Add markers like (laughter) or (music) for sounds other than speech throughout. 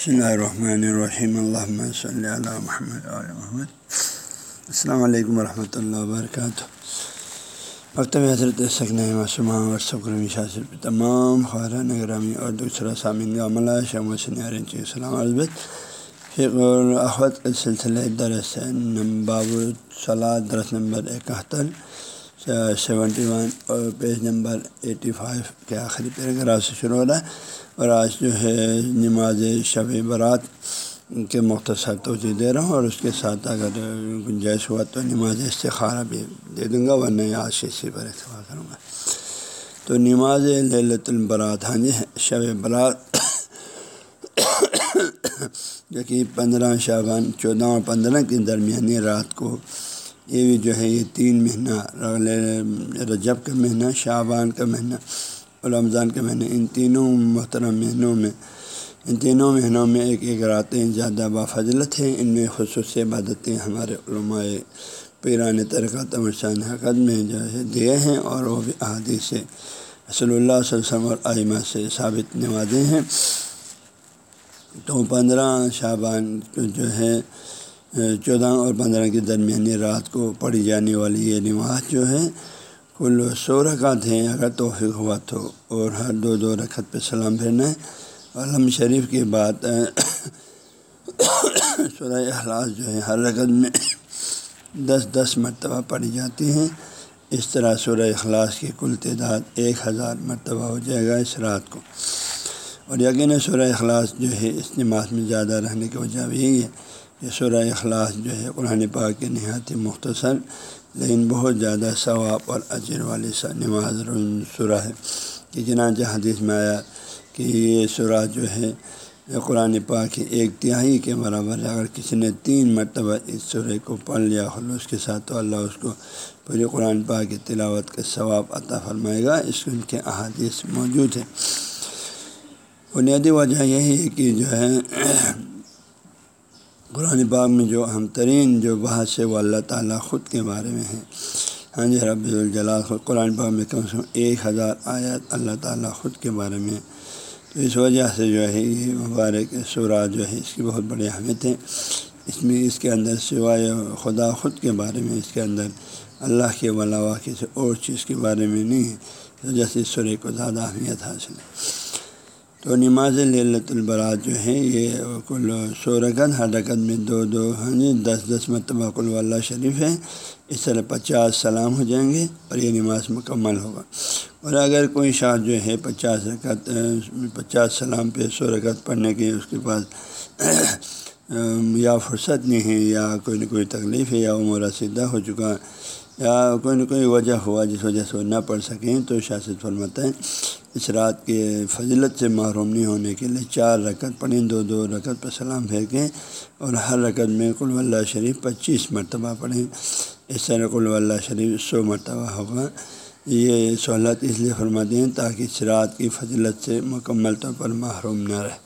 بسم اللہ الرحمن الرحیم اللہ صلی اللہ محمد محمد السلام علیکم ورحمۃ اللہ وبرکاتہ مکتب حضرت سکن معصومہ اور سکرم شاثر تمام خارن اگرامی اور دوسرا سامعین عملہ شم وسن السلام عزبت فقر الاحوت سلسلہ درس باب صلاح درس نمبر اکہتر سیونٹی ون اور پیج نمبر ایٹی فائیو کے آخری پیراگراف سے شروع ہو رہا ہے اور آج جو ہے نماز شب برات کے مختصر توجہ دے رہا ہوں اور اس کے ساتھ اگر گنجائش ہوا تو نماز استخارہ بھی دے دوں گا ورنہ آج سے پر اتفاق کروں گا۔ تو نماز للت البرات ہاں جی شب برات، جو کہ پندرہ شابان چودہ اور پندرہ کے درمیانی رات کو یہ بھی جو ہے یہ تین مہینہ رجب کا مہینہ، شعبان کا مہینہ اور رمضان کے مہینے ان تینوں محترم مہینوں میں، ان تینوں مہینوں میں ایک ایک راتیں زیادہ بافضلت ہیں۔ ان میں خصوصی عبادتیں ہمارے علماء پیران ترکات تمرشان حقت میں جو ہے دیے ہیں اور وہ بھی احادیث سے رسول اللہ صلی اللہ علیہ وسلم اور آئمہ سے ثابت نوازے ہیں۔ تو پندرہ شعبان جو ہے چودہ اور پندرہ کے درمیانی رات کو پڑھی جانے والی یہ نماز جو ہے، کل سو رکعت ہیں، اگر توفیق ہوا تو، اور ہر دو دو رکعت پہ سلام پھرنا ہے۔ علم شریف کے بعد، (coughs) سورہ اخلاص جو ہے، ہر رکعت میں (coughs) دس دس مرتبہ پڑھی جاتی ہیں۔ اس طرح سورہ اخلاص کی کل تعداد ایک ہزار مرتبہ ہو جائے گا اس رات کو۔ اور یقین سورہ اخلاص جو ہے، اس نماز میں زیادہ رہنے کی وجہ یہی ہے۔ کہ سورہ اخلاص جو ہے قرآن پاک کے نہایت مختصر، لیکن بہت زیادہ ثواب اور اجر والی سا نماز سورہ ہے۔ کہ چنانچہ حدیث میں آیا کہ یہ سورہ جو ہے، قرآن پاک کی ایک تہائی کے برابر اگر کسی نے تین مرتبہ اس سورہ کو پڑھ لیا خلوص کے ساتھ تو اللہ اس کو پوری قرآن پاک کی تلاوت کا ثواب عطا فرمائے گا۔ اس ان کے احادیث موجود ہیں۔ بنیادی وجہ یہی ہے کہ جو ہے قرآن پاک میں جو اہم ترین جو بحث ہے وہ اللہ تعالیٰ خود کے بارے میں ہے۔ ہاں جی رب الجلال خود قرآن پاک میں کم سے کم ایک ہزار آیات اللہ تعالیٰ خود کے بارے میں تو اس وجہ سے جو ہے، یہ مبارک سورہ جو ہے، اس کی بہت بڑی اہمیت ہے۔ اس میں اس کے اندر سوائے خدا خود کے بارے میں، اس کے اندر اللہ کے علاوہ کسی اور چیز کے بارے میں نہیں ہے۔ اس وجہ سے اس سورے کو زیادہ اہمیت حاصل ہے۔ تو نماز للت البرات جو ہے یہ کل سو رکعت ہر رکعت میں دو دو ہاں جی دس دس مرتبہ کل اللہ شریف ہے اس طرح پچاس سلام ہو جائیں گے اور یہ نماز مکمل ہوگا۔ اور اگر کوئی شاہ جو ہے پچاس رکعت، پچاس سلام پہ سو رکعت پڑھنے کی اس کے پاس، یا فرصت نہیں ہے، یا کوئی نہ کوئی تکلیف ہے، یا عمر رسیدہ ہو چکا، یا کوئی نہ کوئی وجہ ہوا جس وجہ سے وہ نہ پڑھ سکیں، تو شاست فرماتا ہے اس رات کے فضلت سے محروم نہیں ہونے کے لیے چار رکعت پڑھیں، دو دو رکعت پر سلام پھیر کے اور ہر رکعت میں کل اللہ شریف پچیس مرتبہ پڑھیں۔ اس طرح کل اللہ شریف سو مرتبہ ہوگا۔ یہ سہولت اس لیے فرماتے ہیں تاکہ اس رات کی فضلت سے مکمل طور پر محروم نہ رہے۔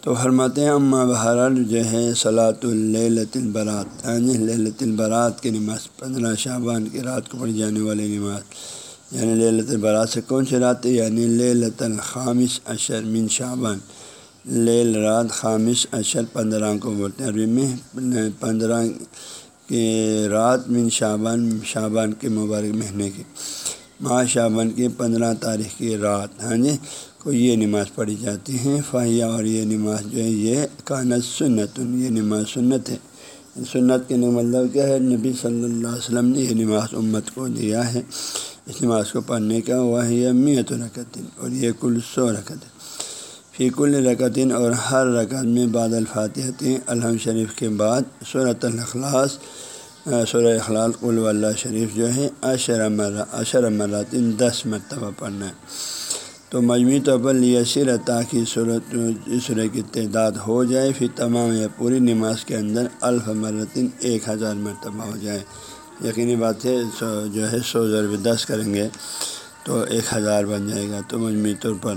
تو فرماتے ہیں اماں بہرحال جو ہے صلاۃ اللیلت البرات یعنی للت البرات کی نماز، پندرہ شعبان کی رات کو پڑھی جانے والی نماز۔ یعنی للت البرات سے کون سی رات ہے؟ یعنی للت الخامس اشر من شعبان۔ لیل رات خامس اشر پندرہ کو بولتے ہیں۔ عربی میں پندرہ کے رات من شعبان شعبان کے مبارک مہینے کی ماہ شعبان کی پندرہ تاریخ کی رات۔ ہاں جی کو یہ نماز پڑھی جاتی ہیں فاہیہ اور یہ نماز جو ہے، یہ کانت سنت یہ نماز سنت ہے۔ سنت کے مطلب کیا ہے؟ نبی صلی اللہ علیہ وسلم نے یہ نماز امت کو دیا ہے۔ اس نماز کو پڑھنے کا وہ میت رکتن اور یہ کل سو رکت فی کل رکتن اور ہر رکعت میں بعد الفاتحتیں الحم شریف کے بعد صورت الاخلاص سورہ اخلاق کل اللہ شریف جو ہے اشر مرہ اشر مراتن دس مرتبہ پڑھنا ہے۔ تو مجموعی طور پر لیسر تاکہ صورت سورہ کی تعداد ہو جائے، پھر تمام یا پوری نماز کے اندر الف مرتن ایک ہزار مرتبہ ہو جائے۔ یقینی بات ہے، سو جو ہے سو ضرور دس کریں گے تو ایک ہزار بن جائے گا تو مجموعی طور پر۔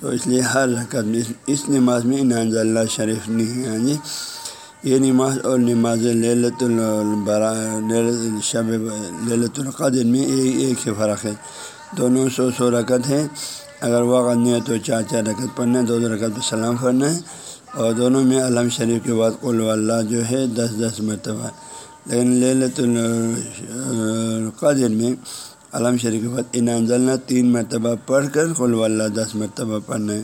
تو اس لیے ہر رقم اس نماز میں انعض اللہ شریف نہیں ہے۔ جی یہ نماز اور نماز للت البرا شب للت القدر میں ایک ہی فرق ہے۔ دونوں سو سو رکعت ہیں۔ اگر وقت نہیں ہے تو چار چار رکعت پڑھنا ہے، دو دو رکعت پہ سلام پڑھنا ہے۔ اور دونوں میں علم شریف کے بعد قل اللہ جو ہے، دس دس مرتبہ۔ لیکن للت القدر میں علم شریف کے بعد انضلنا تین مرتبہ پڑھ کر، قل اللہ، دس مرتبہ پڑھنا ہے۔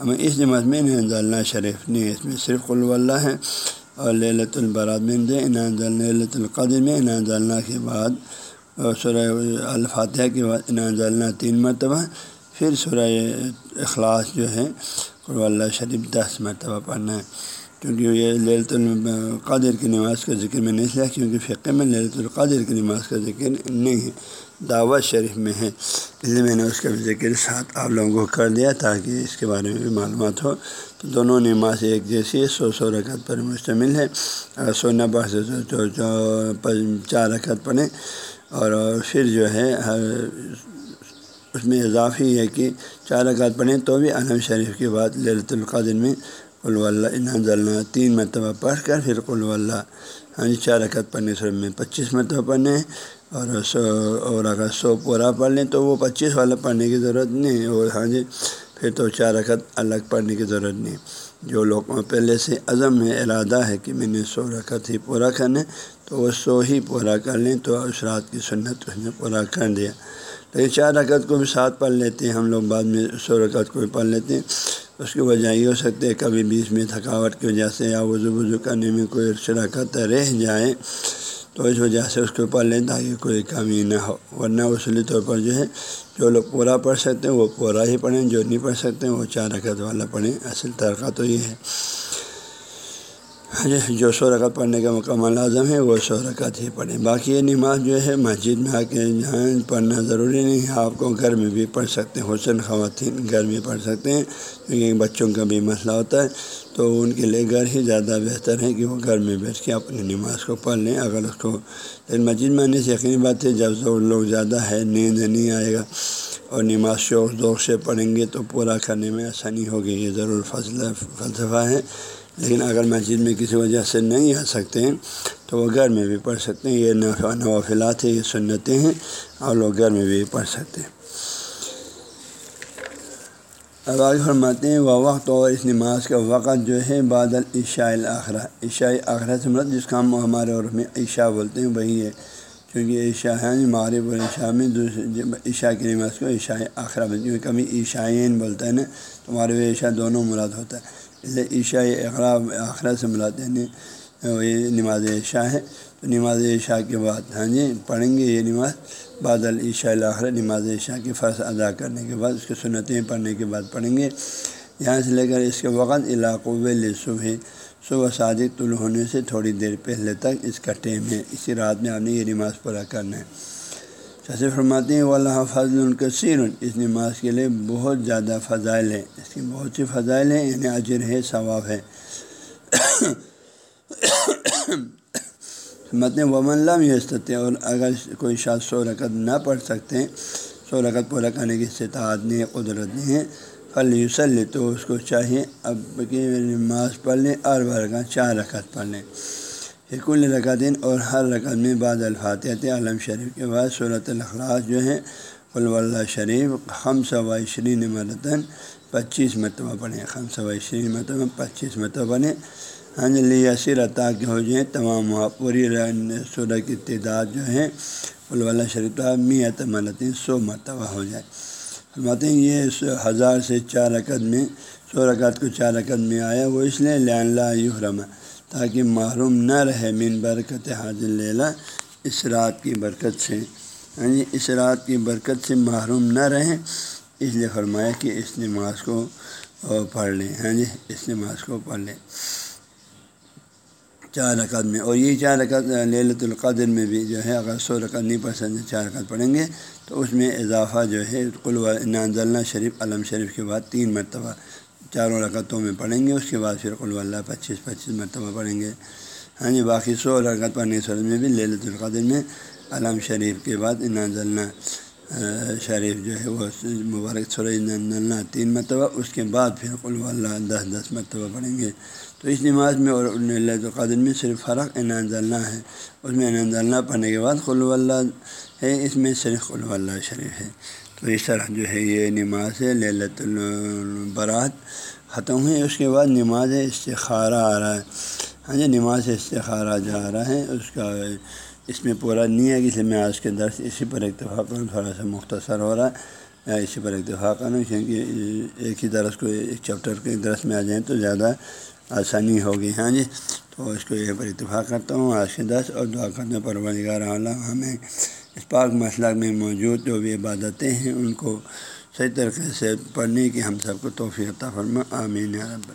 ہمیں اس نماز میں انضلنا شریف نہیں ہے۔ اس میں صرف قل اللہ ہے اور للت البرات میں للت القدر میں انضلنا کے بعد سورہ الفاتحہ کے بعد انضلنا تین مرتبہ۔ پھر سورہ اخلاص جو ہے قرب اللہ شریف دس مرتبہ پڑھنا ہے۔ کیونکہ یہ للت القادر کی نماز کا ذکر میں نہیں لیا کیونکہ فقہ میں للت القادر کی نماز کا ذکر نہیں ہے، دعوت شریف میں ہے۔ اس لیے میں نے اس کا بھی ذکر ساتھ آپ لوگوں کو کر دیا تاکہ اس کے بارے میں بھی معلومات ہو۔ تو دونوں نماز ایک جیسی ہے، سو سو رکعت پر مشتمل ہے اگر سو نبا سے چار رکعت پڑھیں۔ اور پھر جو ہے اس میں اضافی ہے کہ چار رکعت پڑھیں تو بھی علم شریف کے بعد للت القادر میں قلو اللہ انضلنا تین مرتبہ پڑھ کر پھر قلو اللہ ہاں جی چار رکعت پڑھنے سر میں پچیس مرتبہ پڑھنے، اور سو، اور اگر سو پورا پڑھ لیں تو وہ پچیس والا پڑھنے کی ضرورت نہیں، اور ہاں جی پھر تو چار رکعت الگ پڑھنے کی ضرورت نہیں۔ جو لوگ پہلے سے عزم میں ارادہ ہے کہ میں نے سو رکعت ہی پورا کرنا تو وہ سو ہی پورا کر لیں تو اس رات کی سنت اس نے پورا کر دیا۔ لیکن چار رکعت کو بھی ساتھ پڑھ لیتے ہیں، ہم لوگ بعد میں سو رکعت کو بھی پڑھ لیتے ہیں۔ اس کی وجہ یہ ہو سکتے ہے کبھی بیچ میں تھکاوٹ کی وجہ سے یا وضو وضو کرنے میں کوئی شراکت رہ جائے، تو اس وجہ سے اس کو پڑھ لیں تاکہ کوئی کمی نہ ہو۔ ورنہ اصولی طور پر جو ہے، جو لوگ پورا پڑھ سکتے ہیں، وہ پورا ہی پڑھیں، جو نہیں پڑھ سکتے ہیں، وہ چار رکعت والا پڑھیں۔ اصل طرقہ تو یہ ہے۔ ہاں جی، جو سو رکعت پڑھنے کا مکمل لازم ہے، وہ سو رکعت ہی پڑھیں۔ باقی یہ نماز جو ہے، مسجد میں آ کے جہاں پڑھنا ضروری نہیں ہے۔ آپ کو گھر میں بھی پڑھ سکتے ہیں۔ حسن، خواتین گھر میں پڑھ سکتے ہیں۔ کیونکہ بچوں کا بھی مسئلہ ہوتا ہے۔ تو ان کے لیے گھر ہی زیادہ بہتر ہے کہ وہ گھر میں بیٹھ کے اپنی نماز کو پڑھ لیں۔ اگر اس کو لیکن مسجد میں آنے سے یقینی بات ہے، جب لوگ زیادہ ہے، نیند نہیں آئے گا اور نماز شوق ذوق سے پڑھیں گے تو پورا کرنے میں آسانی ہوگی۔ یہ ضرور فضلہ فلسفہ ہے۔ لیکن اگر مسجد میں کسی وجہ سے نہیں آ سکتے ہیں، تو وہ گھر میں بھی پڑھ سکتے ہیں۔ یہ نوافلات ہیں، یہ سنتیں ہیں اور لوگ گھر میں بھی پڑھ سکتے ہیں۔ اب آگے فرماتے ہیں، وہ وقت اور اس نماز کا وقت جو ہے بادل عشاء الآخرہ عشاء آخرہ سے مرد جس کا ہم ہمارے اور میں عشاء بولتے ہیں، وہی ہے۔ کیونکہ عشاء ہے معرب اور عشاء میں دوسرے عشاء کی نماز کو عشاء آخرہ بولتے ہیں، کبھی عشائین بولتا ہے نا، تو عشاء دونوں مراد ہوتا ہے۔ عشاء اقرا آخرہ سے ملاتے ہیں۔ یہ نماز عشاء ہے۔ تو نماز عشاء کے بعد ہاں جی پڑھیں گے یہ نماز۔ بعد العشاء الآخر نماز عشاء کی فرض ادا کرنے کے بعد، اس کی سنتیں پڑھنے کے بعد پڑھیں گے۔ یہاں سے لے کر اس کے وقت علاقوں صبح۔ صبح صادق طلوع ہونے سے تھوڑی دیر پہلے تک اس کا ٹیم ہے۔ اسی رات میں آپ نے یہ نماز پورا کرنا ہے۔ جیسے فرماتے ہیں، واللہ فضل الکثیر اس نماز کے لیے بہت زیادہ فضائل ہیں۔ اس کی بہت سی فضائل ہیں یعنی اجر ہے، ثواب ہے۔ متن ومن لم یستتے اور اگر کوئی شاید سو رکعت نہ پڑھ سکتے ہیں سو رکعت پورا کرنے کی استطاعت نہیں ہے قدرت نہیں ہے پھل یوسل تو اس کو چاہیے اب کہ نماز پڑھ لیں، اور برکا چار رکعت پڑھ لیں۔ حکل رکعتین اور ہر رکعت میں بعض الفاتحت عالم شریف کے بعد صورت الخلاص جو ہے اللہ شریف ہم سو عشرین مرتن پچیس مرتبہ پڑھیں۔ ہم سو عشرین مرتبہ، پچیس مرتبہ پڑھیں۔ ہاں جی یسیر عطا کے ہو جائیں، تمام پوری سورہ کی تعداد جو ہے اللہ شریف میت مرتن سو مرتبہ ہو جائے۔ فرماتے ہیں، یہ ہزار سے چار رکعت میں، سو رکعت کو چار رکعت میں آیا، وہ اس لیے لین لا یحرم۔ تاکہ محروم نہ رہے من برکت حاضر لیلا اس رات کی برکت سے۔ ہاں جی اس رات کی برکت سے محروم نہ رہیں اس لیے فرمایا کہ اس نماز کو پڑھ لیں۔ ہاں جی اس نماز کو پڑھ لیں۔ چار رکعت میں، اور یہ چار رکعت للت القدر میں بھی جو ہے، اگر سو رکعت نہیں پڑھ سکتے، چار رکعت پڑھیں گے، تو اس میں اضافہ جو ہے قلو نانزلہ شریف، علم شریف کے بعد تین مرتبہ چاروں رکعتوں میں پڑھیں گے، اس کے بعد پھر قلو اللہ پچیس پچیس مرتبہ پڑھیں گے۔ ہاں جی باقی سو رکعت پڑھنے سر میں بھی للت القدر میں علم شریف کے بعد نانزلہ شریف جو ہے وہ مبارک سورج نلنا تین مرتبہ، اس کے بعد پھر قلو اللہ دس دس مرتبہ پڑھیں گے۔ تو اس نماز میں اور اللہ القدر میں صرف فرق انانزلنا ہے۔ اس میں انانزلنا پڑھنے کے بعد قلو اللہ ہے، اس میں صرف قلو اللہ شریف ہے۔ تو اس طرح جو ہے یہ نماز للت البرات ختم ہوئی، اس کے بعد نماز استخارہ آ رہا ہے۔ ہاں جی نماز استخارہ جو آ رہا ہے، اس کا اس میں پورا نہیں ہے کہ اس میں آج کے درس اسی پر اتفاق کروں، تھوڑا سا مختصر ہو رہا ہے، اسی پر اتفاق کروں، کیونکہ ایک ہی درس کو، ایک چیپٹر کے درس میں آ جائیں تو زیادہ آسانی ہوگی۔ ہاں جی تو اس کو یہ پر اتفاق کرتا ہوں آج کے دس اور دعا کرنے پر بنگار اعلیٰ ہمیں اس پاک مسئلہ میں موجود جو بھی عبادتیں ہیں، ان کو صحیح طریقے سے پڑھنے کی ہم سب کو توفیع فرما، آمین رب